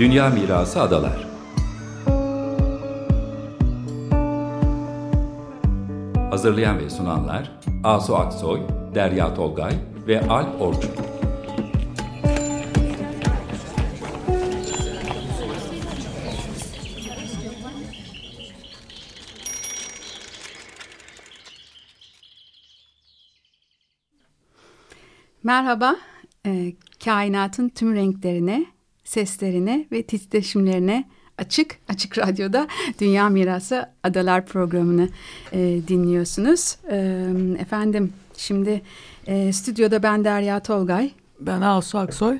Dünya Mirası Adalar Hazırlayan ve sunanlar Asu Aksoy, Derya Tolgay ve Alp Orçun. Merhaba, e, kainatın tüm renklerine, seslerine ve titreşimlerine açık, Açık Radyo'da Dünya Mirası Adalar programını e, dinliyorsunuz. E, efendim, şimdi e, stüdyoda ben Derya Tolgay. Ben Asu Aksoy.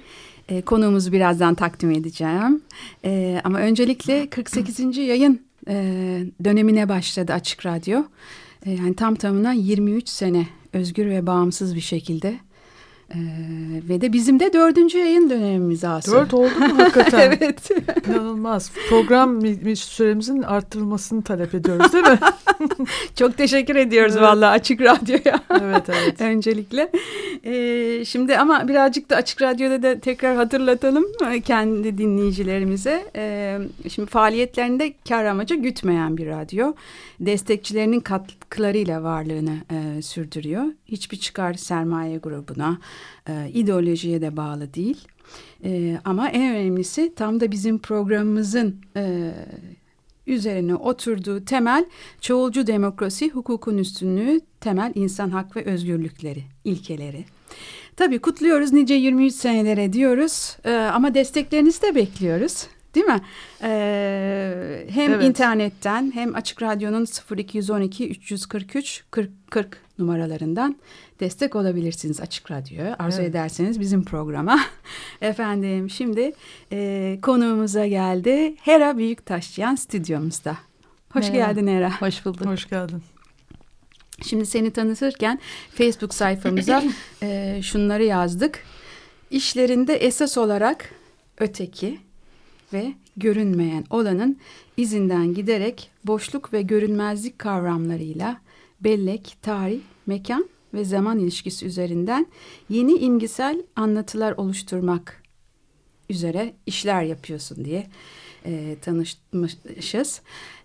E, konuğumuzu birazdan takdim edeceğim. E, ama öncelikle 48. yayın e, dönemine başladı Açık Radyo. E, yani tam tamına 23 sene özgür ve bağımsız bir şekilde ee, ve de bizim de dördüncü yayın dönemimiz aslında. Dört oldu mu hakikaten? evet. İnanılmaz. Program süremizin arttırılmasını talep ediyoruz değil mi? Çok teşekkür ediyoruz evet. vallahi Açık Radyo'ya. evet evet. Öncelikle. Ee, şimdi ama birazcık da Açık Radyo'da da tekrar hatırlatalım e, kendi dinleyicilerimize. Ee, şimdi faaliyetlerinde kar amacı gütmeyen bir radyo. Destekçilerinin katkılarıyla varlığını e, sürdürüyor. Hiçbir çıkar sermaye grubuna, e, ideolojiye de bağlı değil. E, ama en önemlisi tam da bizim programımızın e, üzerine oturduğu temel çoğulcu demokrasi, hukukun üstünlüğü, temel insan hak ve özgürlükleri, ilkeleri. Tabii kutluyoruz nice 23 senelere diyoruz e, ama desteklerinizi de bekliyoruz. Değil mi? Ee, hem evet. internetten hem Açık Radyo'nun 0212 343 40 40 numaralarından destek olabilirsiniz Açık Radyo'ya. Arzu evet. ederseniz bizim programa. Efendim şimdi e, konuğumuza geldi. Hera Büyüktaşçıyan stüdyomuzda. Hoş Merhaba. geldin Hera. Hoş bulduk. Hoş geldin. Şimdi seni tanıtırken Facebook sayfamıza e, şunları yazdık. İşlerinde esas olarak öteki, ve görünmeyen olanın izinden giderek boşluk ve görünmezlik kavramlarıyla bellek, tarih, mekan ve zaman ilişkisi üzerinden yeni imgesel anlatılar oluşturmak üzere işler yapıyorsun diye e, tanışmışız.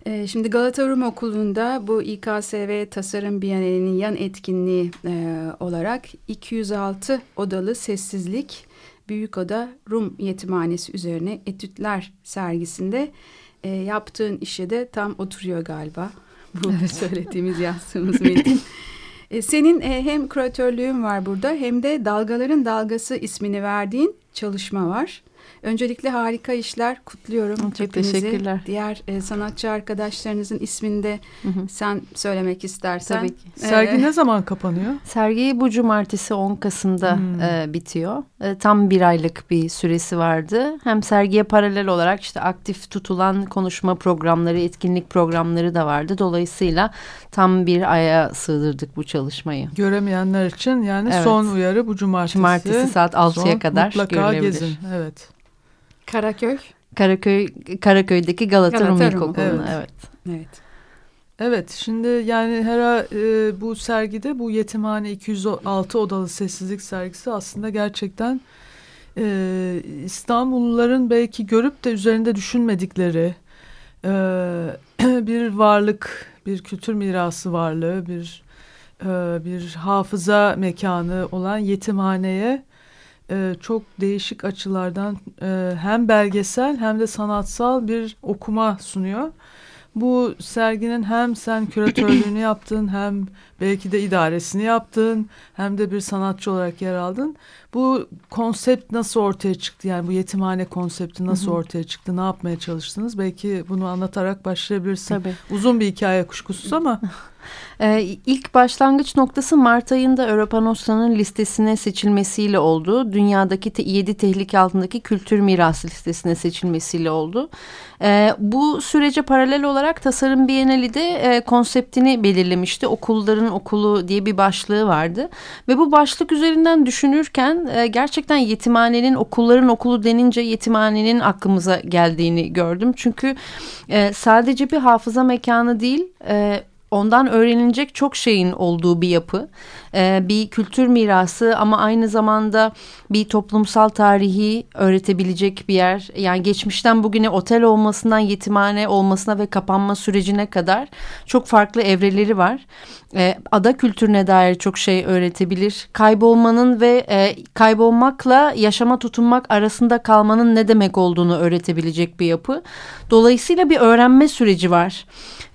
E, şimdi Galata Rum Okulu'nda bu İKSV Tasarım Bienalinin yan etkinliği e, olarak 206 odalı sessizlik Büyük Oda Rum Yetimhanesi üzerine etütler sergisinde e, yaptığın işe de tam oturuyor galiba. Bu evet. söylediğimiz yazdığımız metin. E, senin e, hem küratörlüğün var burada hem de Dalgaların Dalgası ismini verdiğin çalışma var. Öncelikle harika işler kutluyorum Çok hepinizi. teşekkürler. Diğer e, sanatçı arkadaşlarınızın ismini de hı hı. sen söylemek istersen. Tabii ki. Sergi ee, ne zaman kapanıyor? Sergi bu cumartesi 10 Kasım'da hmm. e, bitiyor. E, tam bir aylık bir süresi vardı. Hem sergiye paralel olarak işte aktif tutulan konuşma programları, etkinlik programları da vardı. Dolayısıyla tam bir aya sığdırdık bu çalışmayı. Göremeyenler için yani evet. son uyarı bu cumartesi. Cumartesi saat 6'ya kadar mutlaka gezin. Evet. Karaköy. Karaköy Karaköy'deki Galata, Galata Rum İlkokulu'na evet. evet. Evet. Evet şimdi yani her e, bu sergide bu yetimhane 206 odalı sessizlik sergisi aslında gerçekten e, İstanbulluların belki görüp de üzerinde düşünmedikleri e, bir varlık, bir kültür mirası varlığı, bir e, bir hafıza mekanı olan yetimhaneye e, çok değişik açılardan e, hem belgesel hem de sanatsal bir okuma sunuyor. Bu serginin hem sen küratörlüğünü yaptın hem belki de idaresini yaptın hem de bir sanatçı olarak yer aldın. Bu konsept nasıl ortaya çıktı? Yani bu yetimhane konsepti nasıl ortaya çıktı? Ne yapmaya çalıştınız? Belki bunu anlatarak başlayabilirsin. Tabii. Uzun bir hikaye kuşkusuz ama... Ee, ilk başlangıç noktası Mart ayında Europanos'tanın listesine seçilmesiyle oldu. Dünyadaki te 7 tehlike altındaki kültür mirası listesine seçilmesiyle oldu. Ee, bu sürece paralel olarak Tasarım Bienali de e, konseptini belirlemişti. Okulların okulu diye bir başlığı vardı. Ve bu başlık üzerinden düşünürken e, gerçekten yetimhanenin okulların okulu denince yetimhanenin aklımıza geldiğini gördüm. Çünkü e, sadece bir hafıza mekanı değil... E, ondan öğrenilecek çok şeyin olduğu bir yapı. E, bir kültür mirası ama aynı zamanda bir toplumsal tarihi öğretebilecek bir yer. Yani geçmişten bugüne otel olmasından yetimhane olmasına ve kapanma sürecine kadar çok farklı evreleri var. E, ada kültürüne dair çok şey öğretebilir. Kaybolmanın ve e, kaybolmakla yaşama tutunmak arasında kalmanın ne demek olduğunu öğretebilecek bir yapı. Dolayısıyla bir öğrenme süreci var.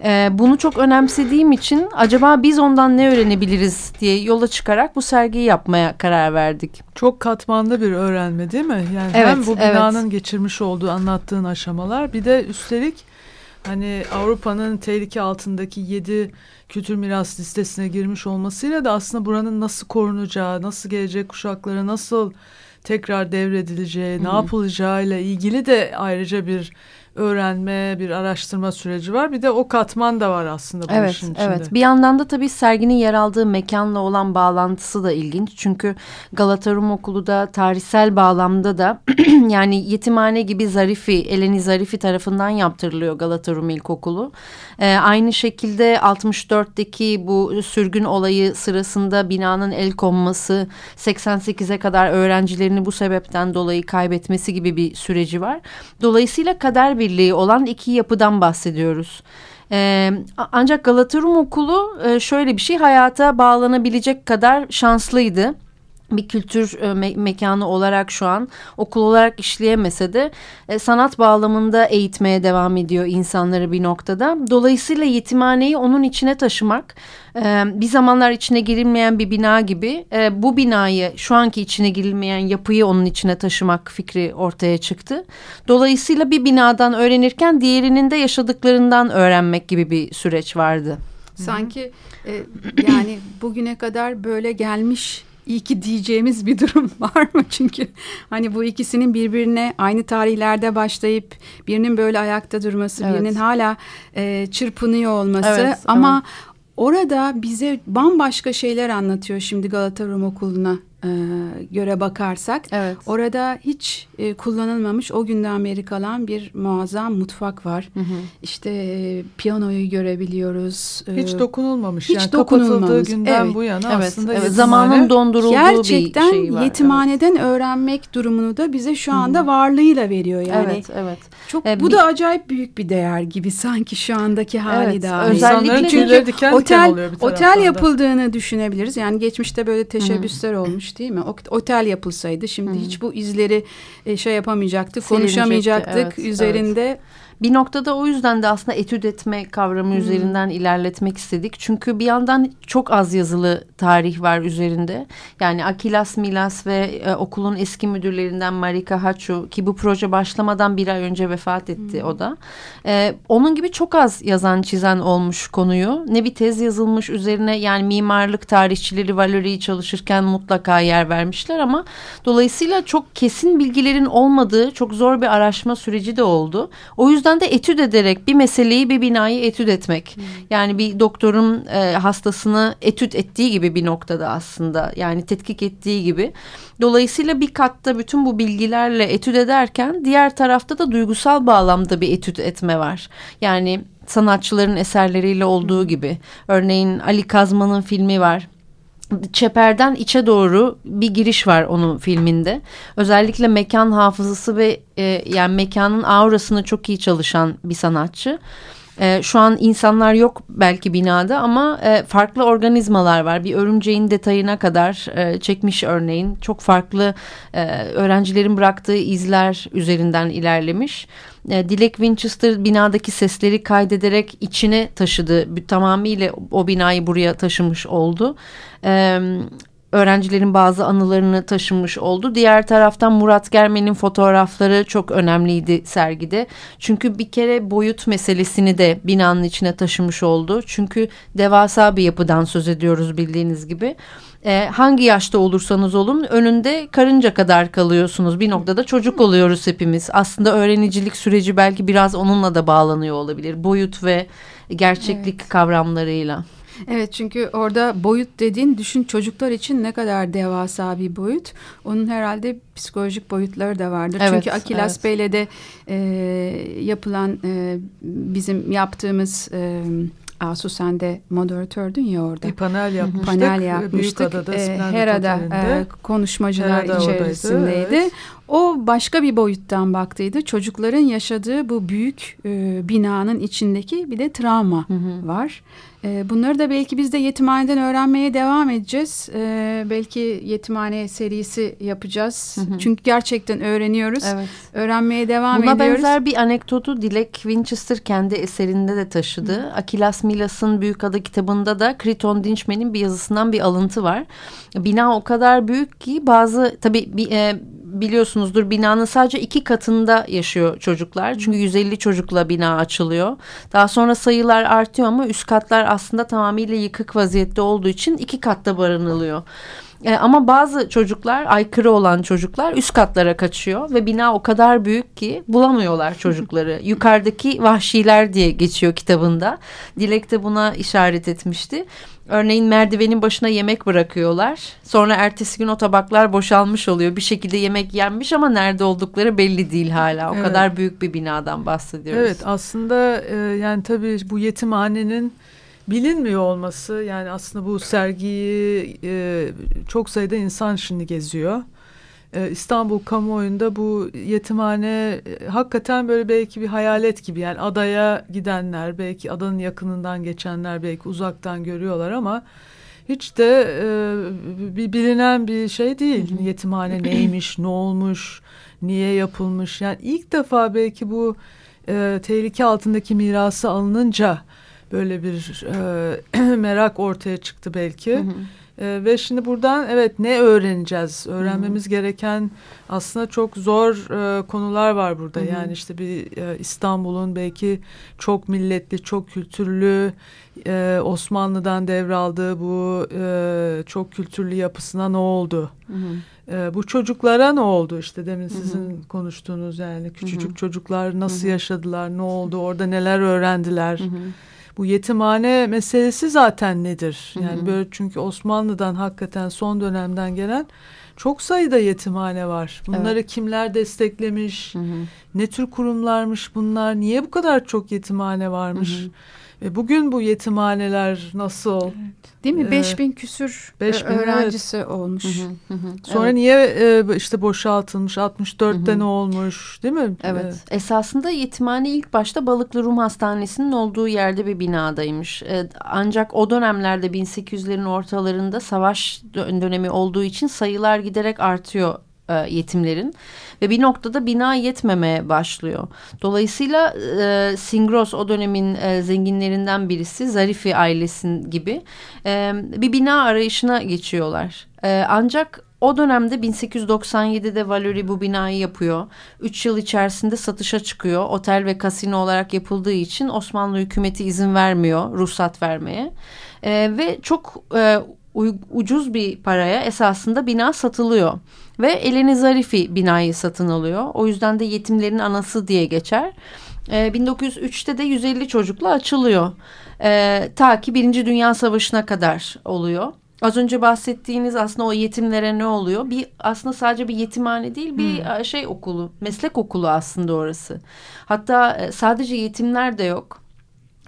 E, bunu çok önemsediğim için acaba biz ondan ne öğrenebiliriz diye yola çıkarak bu sergiyi yapmaya karar verdik. Çok katmanlı bir öğrenme değil mi? Yani evet, hem bu binanın evet. geçirmiş olduğu anlattığın aşamalar bir de üstelik hani Avrupa'nın tehlike altındaki yedi kültür miras listesine girmiş olmasıyla da aslında buranın nasıl korunacağı, nasıl gelecek kuşaklara nasıl tekrar devredileceği, Hı -hı. ne yapılacağıyla ilgili de ayrıca bir öğrenme, bir araştırma süreci var. Bir de o katman da var aslında bu evet, işin içinde. Evet, bir yandan da tabii serginin yer aldığı mekanla olan bağlantısı da ilginç. Çünkü Galata Rum Okulu da tarihsel bağlamda da yani yetimhane gibi Zarifi, Eleni Zarifi tarafından yaptırılıyor Galata Rum İlkokulu. Ee, aynı şekilde 64'teki bu sürgün olayı sırasında binanın el konması, 88'e kadar öğrencilerini bu sebepten dolayı kaybetmesi gibi bir süreci var. Dolayısıyla kader birliği olan iki yapıdan bahsediyoruz. Ee, ancak Galata Rum Okulu e, şöyle bir şey hayata bağlanabilecek kadar şanslıydı bir kültür e, me mekanı olarak şu an okul olarak işleyemese de e, sanat bağlamında eğitmeye devam ediyor insanları bir noktada. Dolayısıyla yetimhaneyi onun içine taşımak e, bir zamanlar içine girilmeyen bir bina gibi e, bu binayı şu anki içine girilmeyen yapıyı onun içine taşımak fikri ortaya çıktı. Dolayısıyla bir binadan öğrenirken diğerinin de yaşadıklarından öğrenmek gibi bir süreç vardı. Sanki e, yani bugüne kadar böyle gelmiş iyi ki diyeceğimiz bir durum var mı? Çünkü hani bu ikisinin birbirine aynı tarihlerde başlayıp birinin böyle ayakta durması, evet. birinin hala e, çırpınıyor olması evet, ama evet. orada bize bambaşka şeyler anlatıyor şimdi Galata Rum Okulu'na e, göre bakarsak evet. orada hiç e, kullanılmamış o günden beri kalan bir muazzam mutfak var. Hı hı. İşte e, piyanoyu görebiliyoruz. E, hiç dokunulmamış. Hiç yani dokunulmamış. günden evet. bu yana evet. aslında evet. zamanın dondurulduğu gerçekten bir şey var. yetimhaneden evet. öğrenmek durumunu da bize şu anda hı hı. varlığıyla veriyor yani. Evet, evet. Çok ee, bu bir, da acayip büyük bir değer gibi sanki şu andaki hali evet, daha. Özellikle çünkü diken otel diken otel yapıldığını düşünebiliriz. Yani geçmişte böyle teşebbüsler hı. olmuş değil mi? Otel yapılsaydı şimdi hı. hiç bu izleri e, şey yapamayacaktık, konuşamayacaktık evet, üzerinde. Evet. Bir noktada o yüzden de aslında etüt etme kavramı hmm. üzerinden ilerletmek istedik. Çünkü bir yandan çok az yazılı tarih var üzerinde. Yani Akilas Milas ve e, okulun eski müdürlerinden Marika Hachu ki bu proje başlamadan bir ay önce vefat etti hmm. o da. E, onun gibi çok az yazan çizen olmuş konuyu. Ne bir tez yazılmış üzerine yani mimarlık tarihçileri Valeri'yi çalışırken mutlaka yer vermişler ama dolayısıyla çok kesin bilgilerin olmadığı çok zor bir araştırma süreci de oldu. O yüzden yüzden de etüt ederek bir meseleyi bir binayı etüt etmek. Hmm. Yani bir doktorun e, hastasını etüt ettiği gibi bir noktada aslında yani tetkik ettiği gibi. Dolayısıyla bir katta bütün bu bilgilerle etüt ederken diğer tarafta da duygusal bağlamda bir etüt etme var. Yani sanatçıların eserleriyle olduğu gibi. Örneğin Ali Kazman'ın filmi var çeperden içe doğru bir giriş var onun filminde. Özellikle mekan hafızası ve e, yani mekanın aurasını çok iyi çalışan bir sanatçı. E, şu an insanlar yok belki binada ama e, farklı organizmalar var. Bir örümceğin detayına kadar e, çekmiş örneğin. Çok farklı e, öğrencilerin bıraktığı izler üzerinden ilerlemiş. E, Dilek Winchester binadaki sesleri kaydederek içine taşıdı. Tamamıyla o binayı buraya taşımış oldu. Evet öğrencilerin bazı anılarını taşımış oldu. Diğer taraftan Murat Germen'in fotoğrafları çok önemliydi sergide. Çünkü bir kere boyut meselesini de binanın içine taşımış oldu. Çünkü devasa bir yapıdan söz ediyoruz bildiğiniz gibi. Ee, hangi yaşta olursanız olun önünde karınca kadar kalıyorsunuz. Bir noktada çocuk oluyoruz hepimiz. Aslında öğrenicilik süreci belki biraz onunla da bağlanıyor olabilir. Boyut ve gerçeklik evet. kavramlarıyla. Evet çünkü orada boyut dediğin düşün çocuklar için ne kadar devasa bir boyut. Onun herhalde psikolojik boyutları da vardır. Evet, çünkü Akilas evet. Bey'le de e, yapılan e, bizim yaptığımız... E, Asu sen de moderatördün ya orada. Bir panel yapmıştık. Panel yapmıştık. Büyükada'da, e, Hera'da e, konuşmacılar Hera'da içerisindeydi. Evet. O başka bir boyuttan baktıydı. Çocukların yaşadığı bu büyük e, binanın içindeki bir de travma hı hı. var. E, bunları da belki biz de yetimhaneden öğrenmeye devam edeceğiz. E, belki yetimhane serisi yapacağız. Hı hı. Çünkü gerçekten öğreniyoruz. Evet. Öğrenmeye devam Buna ediyoruz. Buna benzer bir anekdotu Dilek Winchester kendi eserinde de taşıdı. Hı. Akilas Milas'ın Büyük Ada kitabında da Kriton Dinçmen'in bir yazısından bir alıntı var. Bina o kadar büyük ki bazı tabii bir, e, biliyorsunuzdur binanın sadece iki katında yaşıyor çocuklar. Çünkü 150 çocukla bina açılıyor. Daha sonra sayılar artıyor ama üst katlar aslında tamamıyla yıkık vaziyette olduğu için iki katta barınılıyor. E, ama bazı çocuklar aykırı olan çocuklar üst katlara kaçıyor ve bina o kadar büyük ki bulamıyorlar çocukları. Yukarıdaki vahşiler diye geçiyor kitabında. Dilek de buna işaret etmişti. Örneğin merdivenin başına yemek bırakıyorlar. Sonra ertesi gün o tabaklar boşalmış oluyor. Bir şekilde yemek yenmiş ama nerede oldukları belli değil hala. O evet. kadar büyük bir binadan bahsediyoruz. Evet aslında e, yani tabii bu yetimhanenin bilinmiyor olması yani aslında bu sergiyi e, çok sayıda insan şimdi geziyor. E, İstanbul kamuoyunda bu yetimhane e, hakikaten böyle belki bir hayalet gibi yani adaya gidenler belki adanın yakınından geçenler belki uzaktan görüyorlar ama hiç de e, bir bilinen bir şey değil. Yetimhane neymiş, ne olmuş, niye yapılmış. Yani ilk defa belki bu e, tehlike altındaki mirası alınınca böyle bir e, merak ortaya çıktı belki. Hı hı. E, ve şimdi buradan evet ne öğreneceğiz? Öğrenmemiz hı. gereken aslında çok zor e, konular var burada. Hı. Yani işte bir e, İstanbul'un belki çok milletli, çok kültürlü e, Osmanlı'dan devraldığı bu e, çok kültürlü yapısına ne oldu? Hı. E, bu çocuklara ne oldu işte demin sizin hı. konuştuğunuz yani küçücük hı. çocuklar nasıl hı. yaşadılar, ne oldu, orada neler öğrendiler? Hı bu yetimhane meselesi zaten nedir? Yani Hı -hı. böyle çünkü Osmanlı'dan hakikaten son dönemden gelen çok sayıda yetimhane var. Bunları evet. kimler desteklemiş? Hı -hı. Ne tür kurumlarmış bunlar? Niye bu kadar çok yetimhane varmış? Hı -hı. Ve bugün bu yetimhaneler nasıl? Evet. Değil mi? Ee, beş bin küsür beş bin, öğrencisi evet. olmuş. Hı hı, hı. Sonra evet. niye e, işte boşaltılmış? 64'te hı hı. ne olmuş? Değil mi? Evet. evet. Esasında yetimhane ilk başta Balıklı Rum Hastanesi'nin olduğu yerde bir binadaymış. E, ancak o dönemlerde 1800'lerin ortalarında savaş dönemi olduğu için sayılar giderek artıyor e, yetimlerin ve bir noktada bina yetmemeye başlıyor. Dolayısıyla e, Singros o dönemin e, zenginlerinden birisi Zarifi ailesinin gibi e, bir bina arayışına geçiyorlar. E, ancak o dönemde 1897'de Valery bu binayı yapıyor. Üç yıl içerisinde satışa çıkıyor. Otel ve kasino olarak yapıldığı için Osmanlı hükümeti izin vermiyor ruhsat vermeye. E, ve çok e, ucuz bir paraya esasında bina satılıyor. Ve Eleni Zarifi binayı satın alıyor. O yüzden de yetimlerin anası diye geçer. E, ee, 1903'te de 150 çocukla açılıyor. E, ta ki Birinci Dünya Savaşı'na kadar oluyor. Az önce bahsettiğiniz aslında o yetimlere ne oluyor? Bir aslında sadece bir yetimhane değil, bir hmm. şey okulu, meslek okulu aslında orası. Hatta e, sadece yetimler de yok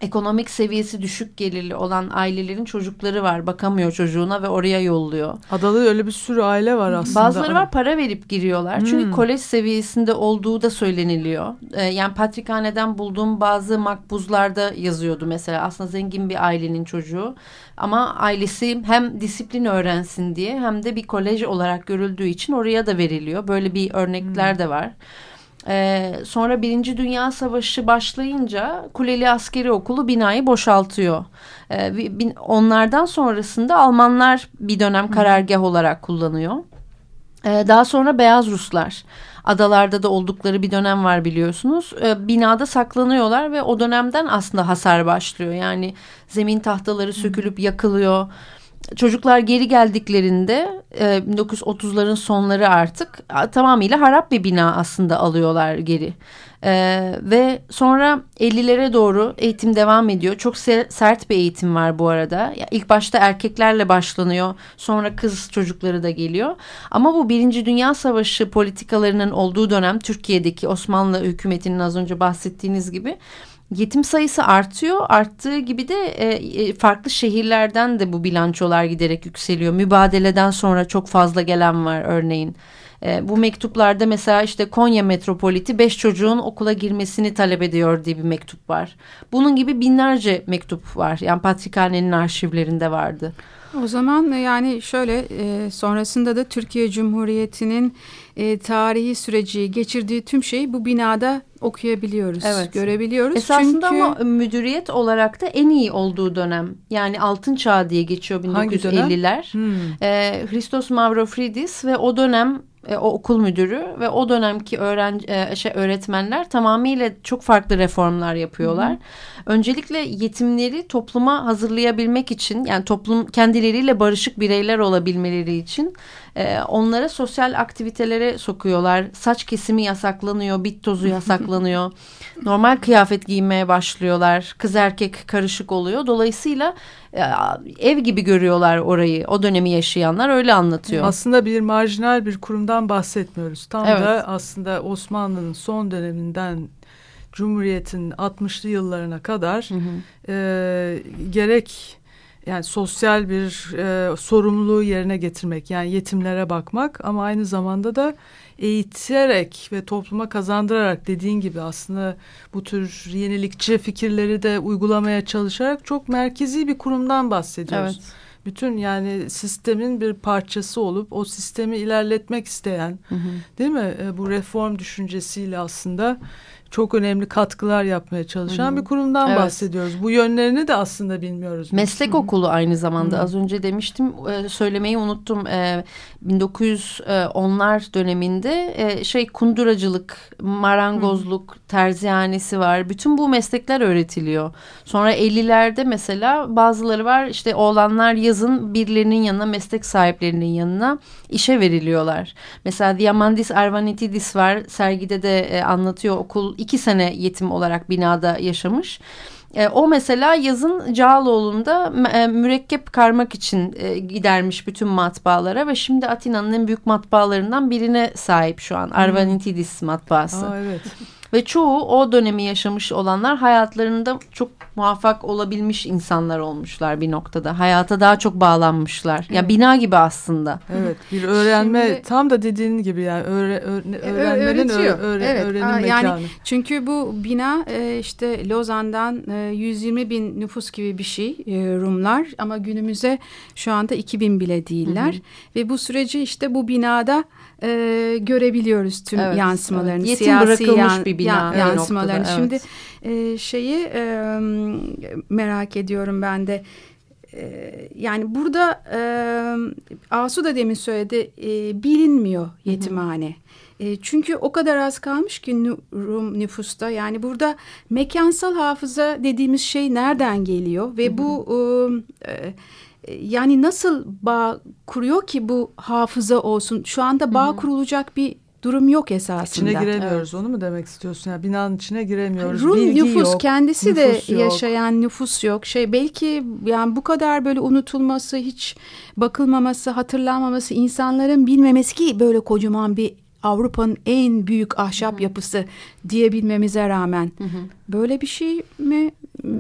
ekonomik seviyesi düşük gelirli olan ailelerin çocukları var. Bakamıyor çocuğuna ve oraya yolluyor. Adada öyle bir sürü aile var aslında. Bazıları var para verip giriyorlar. Hmm. Çünkü kolej seviyesinde olduğu da söyleniliyor. Ee, yani Patrikhane'den bulduğum bazı makbuzlarda yazıyordu mesela. Aslında zengin bir ailenin çocuğu. Ama ailesi hem disiplin öğrensin diye hem de bir kolej olarak görüldüğü için oraya da veriliyor. Böyle bir örnekler hmm. de var. Ee, sonra Birinci Dünya Savaşı başlayınca Kuleli Askeri Okulu binayı boşaltıyor. Ee, bin, onlardan sonrasında Almanlar bir dönem karargah olarak kullanıyor. Ee, daha sonra Beyaz Ruslar adalarda da oldukları bir dönem var biliyorsunuz. Ee, binada saklanıyorlar ve o dönemden aslında hasar başlıyor. Yani zemin tahtaları sökülüp yakılıyor çocuklar geri geldiklerinde e, 1930'ların sonları artık tamamıyla harap bir bina aslında alıyorlar geri. E, ve sonra 50'lere doğru eğitim devam ediyor. Çok sert bir eğitim var bu arada. Ya, ilk başta erkeklerle başlanıyor. Sonra kız çocukları da geliyor. Ama bu Birinci Dünya Savaşı politikalarının olduğu dönem Türkiye'deki Osmanlı hükümetinin az önce bahsettiğiniz gibi Yetim sayısı artıyor. Arttığı gibi de e, e, farklı şehirlerden de bu bilançolar giderek yükseliyor. Mübadeleden sonra çok fazla gelen var örneğin. E, bu mektuplarda mesela işte Konya metropoliti beş çocuğun okula girmesini talep ediyor diye bir mektup var. Bunun gibi binlerce mektup var. Yani Patrikhane'nin arşivlerinde vardı. O zaman yani şöyle e, sonrasında da Türkiye Cumhuriyeti'nin e, tarihi süreci geçirdiği tüm şeyi bu binada okuyabiliyoruz, evet. görebiliyoruz. Esasında Çünkü... ama müdüriyet olarak da en iyi olduğu dönem. Yani altın çağ diye geçiyor 1950'ler. Hmm. E, Christos Mavrofridis ve o dönem e, o okul müdürü ve o dönemki öğrenci e, şey öğretmenler tamamıyla çok farklı reformlar yapıyorlar. Hı. Öncelikle yetimleri topluma hazırlayabilmek için yani toplum kendileriyle barışık bireyler olabilmeleri için e, onlara sosyal aktivitelere sokuyorlar. Saç kesimi yasaklanıyor, bit tozu yasaklanıyor. Normal kıyafet giymeye başlıyorlar. Kız erkek karışık oluyor. Dolayısıyla e, ev gibi görüyorlar orayı. O dönemi yaşayanlar öyle anlatıyor. Aslında bir marjinal bir kurumdan bahsetmiyoruz. Tam evet. da aslında Osmanlı'nın son döneminden Cumhuriyet'in 60'lı yıllarına kadar hı hı. E, gerek yani sosyal bir e, sorumluluğu yerine getirmek yani yetimlere bakmak ama aynı zamanda da eğiterek ve topluma kazandırarak dediğin gibi aslında bu tür yenilikçi fikirleri de uygulamaya çalışarak çok merkezi bir kurumdan bahsediyoruz. Evet. Bütün yani sistemin bir parçası olup o sistemi ilerletmek isteyen hı hı. değil mi? E, bu reform düşüncesiyle aslında çok önemli katkılar yapmaya çalışan Hı-hı. bir kurumdan evet. bahsediyoruz. Bu yönlerini de aslında bilmiyoruz. Meslek Hı-hı. okulu aynı zamanda Hı-hı. az önce demiştim e, söylemeyi unuttum. 1910'lar e, döneminde e, şey kunduracılık, marangozluk, Hı-hı. terzihanesi var. Bütün bu meslekler öğretiliyor. Sonra 50'lerde mesela bazıları var işte oğlanlar yazın birilerinin yanına meslek sahiplerinin yanına işe veriliyorlar. Mesela Diamandis Arvanitidis var sergide de anlatıyor okul iki sene yetim olarak binada yaşamış. E, o mesela yazın Cağaloğlu'nda e, mürekkep karmak için e, gidermiş bütün matbaalara ve şimdi Atina'nın en büyük matbaalarından birine sahip şu an. Arvanitidis matbaası. Aa, evet. Ve çoğu o dönemi yaşamış olanlar hayatlarında çok muvaffak olabilmiş insanlar olmuşlar bir noktada. Hayata daha çok bağlanmışlar. Evet. Ya bina gibi aslında. Evet bir öğrenme Şimdi, tam da dediğin gibi yani öğre, öğre, öğrenmenin öğre, öğre, evet. öğrenim Aa, mekanı. Yani çünkü bu bina e, işte Lozan'dan 120 e, bin nüfus gibi bir şey e, Rumlar ama günümüze şu anda 2000 bile değiller. Hı hı. Ve bu süreci işte bu binada e, görebiliyoruz tüm evet, yansımalarını. Evet. Yetim siyasi bırakılmış yan, bir bina. Yan, yansımalarını. Noktada, evet. Şimdi e, şeyi e, merak ediyorum ben de. Yani burada e, Asu da demin söyledi e, bilinmiyor yetimhane. E, çünkü o kadar az kalmış ki Rum nüfusta yani burada mekansal hafıza dediğimiz şey nereden geliyor ve hı hı. bu e, yani nasıl bağ kuruyor ki bu hafıza olsun? Şu anda bağ Hı -hı. kurulacak bir durum yok esasında. İçine giremiyoruz evet. onu mu demek istiyorsun? Yani binanın içine giremiyoruz. Rum Bilgi nüfus yok, kendisi nüfus de yok. yaşayan nüfus yok. Şey belki yani bu kadar böyle unutulması, hiç bakılmaması, hatırlanmaması, insanların bilmemesi ki böyle kocaman bir Avrupa'nın en büyük ahşap Hı -hı. yapısı diyebilmemize rağmen Hı -hı. böyle bir şey mi?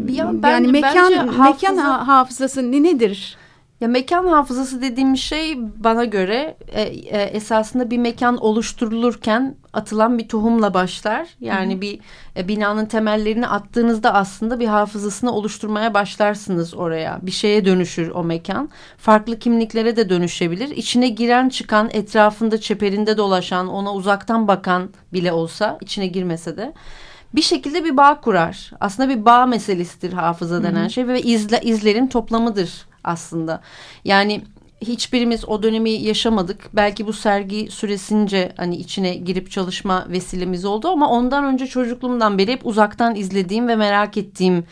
Ya ben, yani mekan hafıza... mekan hafızası nedir? Ya mekan hafızası dediğim şey bana göre e, e, esasında bir mekan oluşturulurken atılan bir tohumla başlar. Yani Hı -hı. bir e, binanın temellerini attığınızda aslında bir hafızasını oluşturmaya başlarsınız oraya. Bir şeye dönüşür o mekan. Farklı kimliklere de dönüşebilir. İçine giren çıkan, etrafında çeperinde dolaşan, ona uzaktan bakan bile olsa, içine girmese de bir şekilde bir bağ kurar. Aslında bir bağ meselesidir hafıza denen Hı -hı. şey ve izle, izlerin toplamıdır aslında. Yani hiçbirimiz o dönemi yaşamadık. Belki bu sergi süresince hani içine girip çalışma vesilemiz oldu ama ondan önce çocukluğumdan beri hep uzaktan izlediğim ve merak ettiğim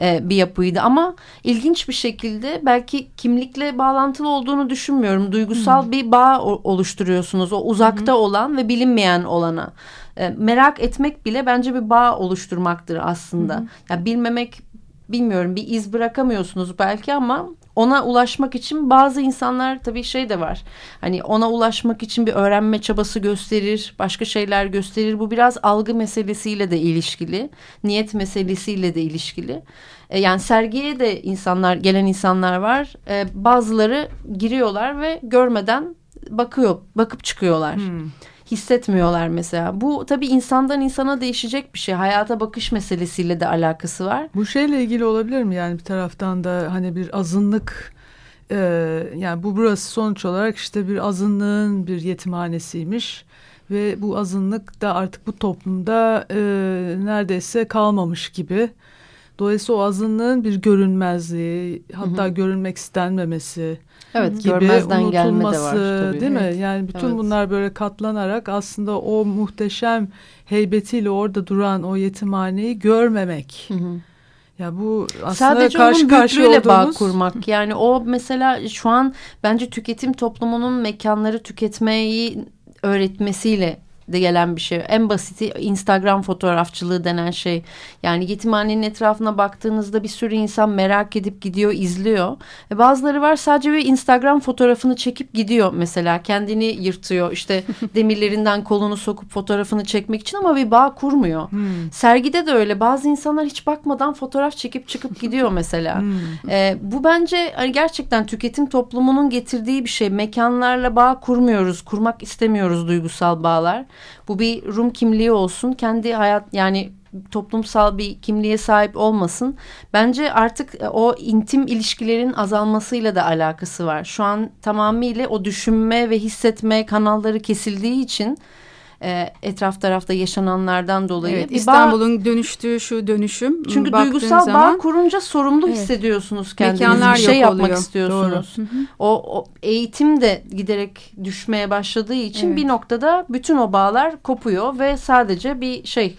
e, bir yapıydı. Ama ilginç bir şekilde belki kimlikle bağlantılı olduğunu düşünmüyorum. Duygusal hmm. bir bağ oluşturuyorsunuz o uzakta hmm. olan ve bilinmeyen olana. E, merak etmek bile bence bir bağ oluşturmaktır aslında. Hmm. Ya bilmemek bilmiyorum bir iz bırakamıyorsunuz belki ama ona ulaşmak için bazı insanlar tabii şey de var. Hani ona ulaşmak için bir öğrenme çabası gösterir, başka şeyler gösterir. Bu biraz algı meselesiyle de ilişkili, niyet meselesiyle de ilişkili. E, yani sergiye de insanlar, gelen insanlar var. E, bazıları giriyorlar ve görmeden bakıyor, bakıp çıkıyorlar. Hmm hissetmiyorlar mesela. Bu tabii insandan insana değişecek bir şey. Hayata bakış meselesiyle de alakası var. Bu şeyle ilgili olabilir mi? Yani bir taraftan da hani bir azınlık e, yani bu burası sonuç olarak işte bir azınlığın bir yetimhanesiymiş ve bu azınlık da artık bu toplumda e, neredeyse kalmamış gibi. Dolayısıyla o azınlığın bir görünmezliği, hatta hı hı. görünmek istenmemesi evet, gibi unutulması gelme de var, tabii. değil mi? Yani bütün evet. bunlar böyle katlanarak aslında o muhteşem heybetiyle orada duran o yetimhaneyi görmemek. Hı hı. Ya bu aslında Sadece karşı karşıya olduğumuz... bağ kurmak. Yani o mesela şu an bence tüketim toplumunun mekanları tüketmeyi öğretmesiyle de gelen bir şey. En basiti Instagram fotoğrafçılığı denen şey. Yani yetimhanenin etrafına baktığınızda bir sürü insan merak edip gidiyor, izliyor. E bazıları var sadece bir Instagram fotoğrafını çekip gidiyor mesela. Kendini yırtıyor. İşte demirlerinden kolunu sokup fotoğrafını çekmek için ama bir bağ kurmuyor. Hmm. Sergide de öyle. Bazı insanlar hiç bakmadan fotoğraf çekip çıkıp gidiyor mesela. Hmm. E, bu bence hani gerçekten tüketim toplumunun getirdiği bir şey. Mekanlarla bağ kurmuyoruz, kurmak istemiyoruz duygusal bağlar. Bu bir Rum kimliği olsun. Kendi hayat yani toplumsal bir kimliğe sahip olmasın. Bence artık e, o intim ilişkilerin azalmasıyla da alakası var. Şu an tamamıyla o düşünme ve hissetme kanalları kesildiği için e, etraf tarafta yaşananlardan dolayı. Evet, İstanbul'un dönüştüğü şu dönüşüm. Çünkü duygusal zaman, bağ kurunca sorumlu evet, hissediyorsunuz kendinizi. Mekanlar bir şey yapmak oluyor. istiyorsunuz. Doğru. O, o eğitim de giderek düşmeye başladığı için evet. bir noktada bütün o bağlar kopuyor ve sadece bir şey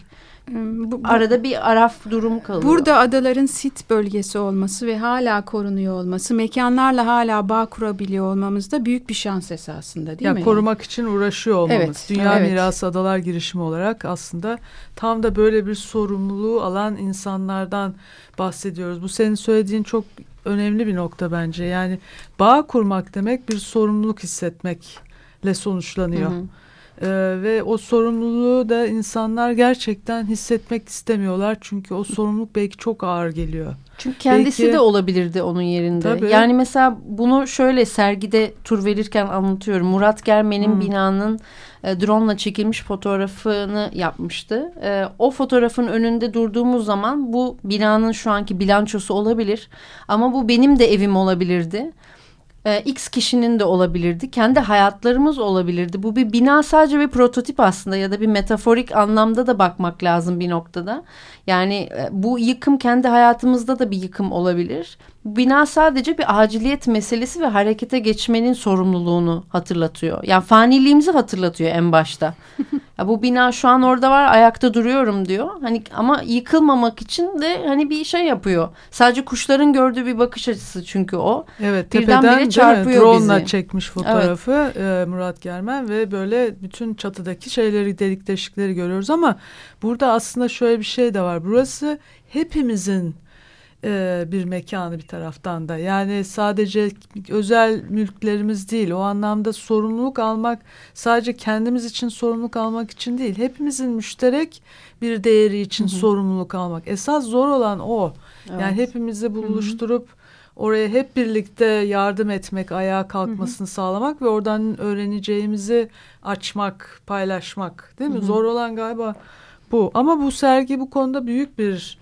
bu, bu, Arada bir araf durum kalıyor. Burada adaların sit bölgesi olması ve hala korunuyor olması, mekanlarla hala bağ kurabiliyor olmamız da büyük bir şans esasında değil ya, mi? Korumak yani? için uğraşıyor olmamız. Evet, Dünya evet. Mirası Adalar girişimi olarak aslında tam da böyle bir sorumluluğu alan insanlardan bahsediyoruz. Bu senin söylediğin çok önemli bir nokta bence. Yani bağ kurmak demek bir sorumluluk hissetmekle sonuçlanıyor. Hı hı. Ee, ve o sorumluluğu da insanlar gerçekten hissetmek istemiyorlar. Çünkü o sorumluluk belki çok ağır geliyor. Çünkü kendisi belki, de olabilirdi onun yerinde. Tabii. Yani mesela bunu şöyle sergide tur verirken anlatıyorum. Murat Germen'in hmm. binanın e, drone ile çekilmiş fotoğrafını yapmıştı. E, o fotoğrafın önünde durduğumuz zaman bu binanın şu anki bilançosu olabilir. Ama bu benim de evim olabilirdi e, X kişinin de olabilirdi. Kendi hayatlarımız olabilirdi. Bu bir bina sadece bir prototip aslında ya da bir metaforik anlamda da bakmak lazım bir noktada. Yani e, bu yıkım kendi hayatımızda da bir yıkım olabilir. Bina sadece bir aciliyet meselesi ve harekete geçmenin sorumluluğunu hatırlatıyor. Yani faniliğimizi hatırlatıyor en başta. ya bu bina şu an orada var ayakta duruyorum diyor. Hani ama yıkılmamak için de hani bir şey yapıyor. Sadece kuşların gördüğü bir bakış açısı çünkü o. Evet tepeden Birden çarpıyor drone'la bizi. çekmiş fotoğrafı evet. Murat Germen ve böyle bütün çatıdaki şeyleri delik deşikleri görüyoruz ama burada aslında şöyle bir şey de var. Burası hepimizin e, bir mekanı bir taraftan da. Yani sadece özel mülklerimiz değil. O anlamda sorumluluk almak sadece kendimiz için sorumluluk almak için değil. Hepimizin müşterek bir değeri için Hı -hı. sorumluluk almak. Esas zor olan o. Evet. Yani hepimizi buluşturup Hı -hı. oraya hep birlikte yardım etmek, ayağa kalkmasını Hı -hı. sağlamak ve oradan öğreneceğimizi açmak, paylaşmak. Değil mi? Hı -hı. Zor olan galiba bu. Ama bu sergi bu konuda büyük bir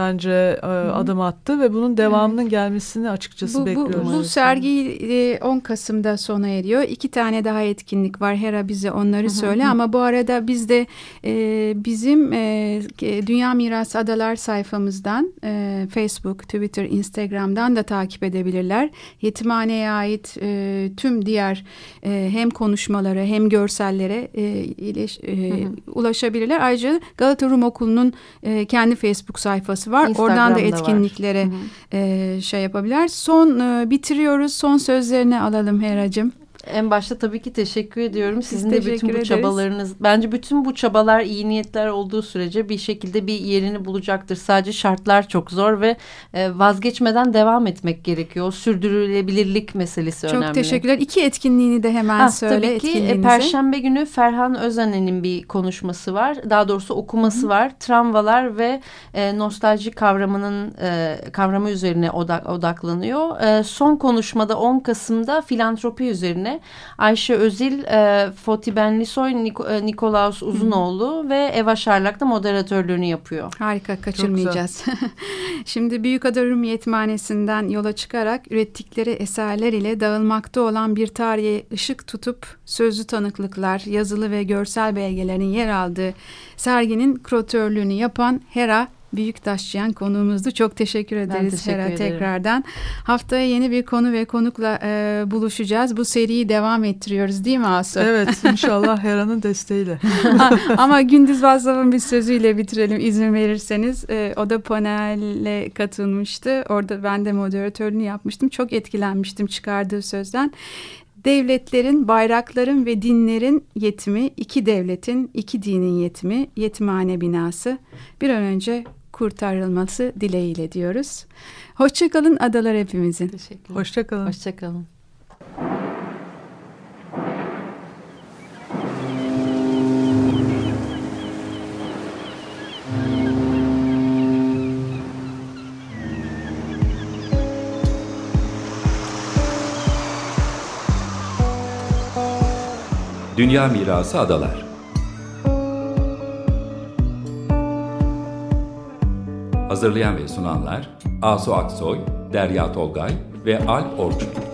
bence e, adım attı ve bunun devamının evet. gelmesini açıkçası bu, bekliyoruz. Bu, bu sergi 10 e, Kasım'da sona eriyor. İki tane daha etkinlik var. Hera bize onları Hı-hı. söyle ama bu arada biz de e, bizim e, Dünya Mirası Adalar sayfamızdan e, Facebook, Twitter, Instagram'dan da takip edebilirler. Yetimhaneye ait e, tüm diğer e, hem konuşmalara hem görsellere e, ileş, e, ulaşabilirler. Ayrıca Galata Rum Okulu'nun e, kendi Facebook sayfası var. Oradan da etkinliklere e, şey yapabilir. Son e, bitiriyoruz. Son sözlerini alalım Heracığım. En başta tabii ki teşekkür ediyorum. Sizin de bütün bu ederiz. çabalarınız, bence bütün bu çabalar iyi niyetler olduğu sürece bir şekilde bir yerini bulacaktır. Sadece şartlar çok zor ve e, vazgeçmeden devam etmek gerekiyor. O sürdürülebilirlik meselesi çok önemli. Çok teşekkürler. İki etkinliğini de hemen ha, söyle. Tabii ki e, Perşembe günü Ferhan Özen'in bir konuşması var. Daha doğrusu okuması Hı -hı. var. Travmalar ve e, nostalji kavramının e, kavramı üzerine odak, odaklanıyor. E, son konuşmada 10 Kasım'da filantropi üzerine Ayşe Özil, e, Fotiben Lisoy, Nik e, Nikolaus Uzunoğlu ve Eva Şarlak da moderatörlüğünü yapıyor. Harika kaçırmayacağız. Şimdi Büyükada Rum Yetimhanesi'nden yola çıkarak ürettikleri eserler ile dağılmakta olan bir tarihe ışık tutup sözlü tanıklıklar, yazılı ve görsel belgelerin yer aldığı serginin krotörlüğünü yapan Hera Büyük Taşçıyan konuğumuzdu. Çok teşekkür ederiz teşekkür Hera ederim. tekrardan. Haftaya yeni bir konu ve konukla e, buluşacağız. Bu seriyi devam ettiriyoruz değil mi Asu? Evet inşallah Hera'nın desteğiyle. Ama Gündüz Vazdav'ın bir sözüyle bitirelim izin verirseniz. E, o da panelle katılmıştı. Orada ben de moderatörünü yapmıştım. Çok etkilenmiştim çıkardığı sözden devletlerin, bayrakların ve dinlerin yetimi, iki devletin, iki dinin yetimi, yetimhane binası bir an önce kurtarılması dileğiyle diyoruz. Hoşçakalın adalar hepimizin. Teşekkürler. Hoşçakalın. Hoşçakalın. Dünya Mirası Adalar Hazırlayan ve sunanlar Asu Aksoy, Derya Tolgay ve Alp Orçun.